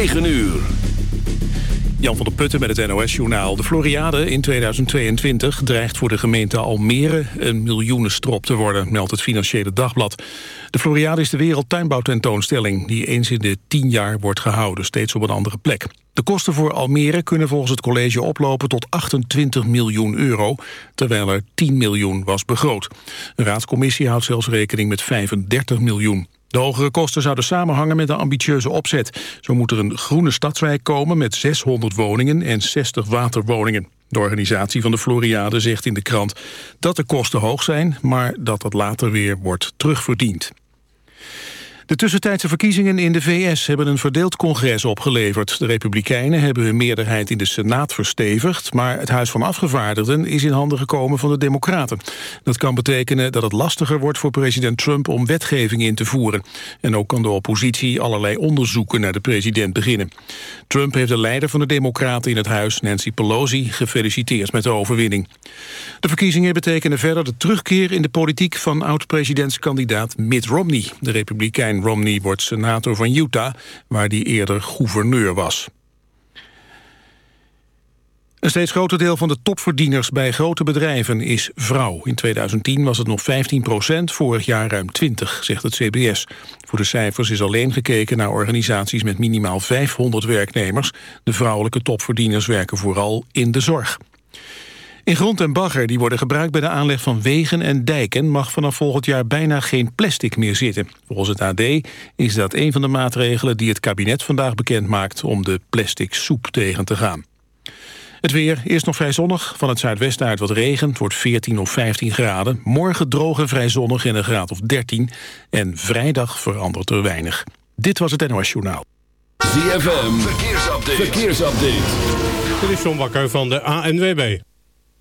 9 uur. Jan van der Putten met het NOS-journaal. De Floriade in 2022 dreigt voor de gemeente Almere een miljoenenstrop te worden, meldt het Financiële Dagblad. De Floriade is de wereldtuinbouwtentoonstelling die eens in de tien jaar wordt gehouden, steeds op een andere plek. De kosten voor Almere kunnen volgens het college oplopen tot 28 miljoen euro, terwijl er 10 miljoen was begroot. De raadscommissie houdt zelfs rekening met 35 miljoen. De hogere kosten zouden samenhangen met een ambitieuze opzet. Zo moet er een groene stadswijk komen met 600 woningen en 60 waterwoningen. De organisatie van de Floriade zegt in de krant dat de kosten hoog zijn... maar dat dat later weer wordt terugverdiend. De tussentijdse verkiezingen in de VS hebben een verdeeld congres opgeleverd. De Republikeinen hebben hun meerderheid in de Senaat verstevigd... maar het Huis van Afgevaardigden is in handen gekomen van de Democraten. Dat kan betekenen dat het lastiger wordt voor president Trump... om wetgeving in te voeren. En ook kan de oppositie allerlei onderzoeken naar de president beginnen. Trump heeft de leider van de Democraten in het huis, Nancy Pelosi... gefeliciteerd met de overwinning. De verkiezingen betekenen verder de terugkeer in de politiek... van oud-presidentskandidaat Mitt Romney, de Republikein Romney wordt senator van Utah, waar hij eerder gouverneur was. Een steeds groter deel van de topverdieners bij grote bedrijven is vrouw. In 2010 was het nog 15 procent, vorig jaar ruim 20, zegt het CBS. Voor de cijfers is alleen gekeken naar organisaties met minimaal 500 werknemers. De vrouwelijke topverdieners werken vooral in de zorg. In grond en bagger die worden gebruikt bij de aanleg van wegen en dijken... mag vanaf volgend jaar bijna geen plastic meer zitten. Volgens het AD is dat een van de maatregelen die het kabinet vandaag bekend maakt... om de plastic soep tegen te gaan. Het weer, eerst nog vrij zonnig. Van het zuidwesten uit wat regen. Het wordt 14 of 15 graden. Morgen droog en vrij zonnig in een graad of 13. En vrijdag verandert er weinig. Dit was het NOS Journaal. ZFM, verkeersupdate. verkeersupdate. Dit is John Bakker van de ANWB.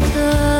the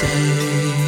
say.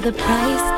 The price.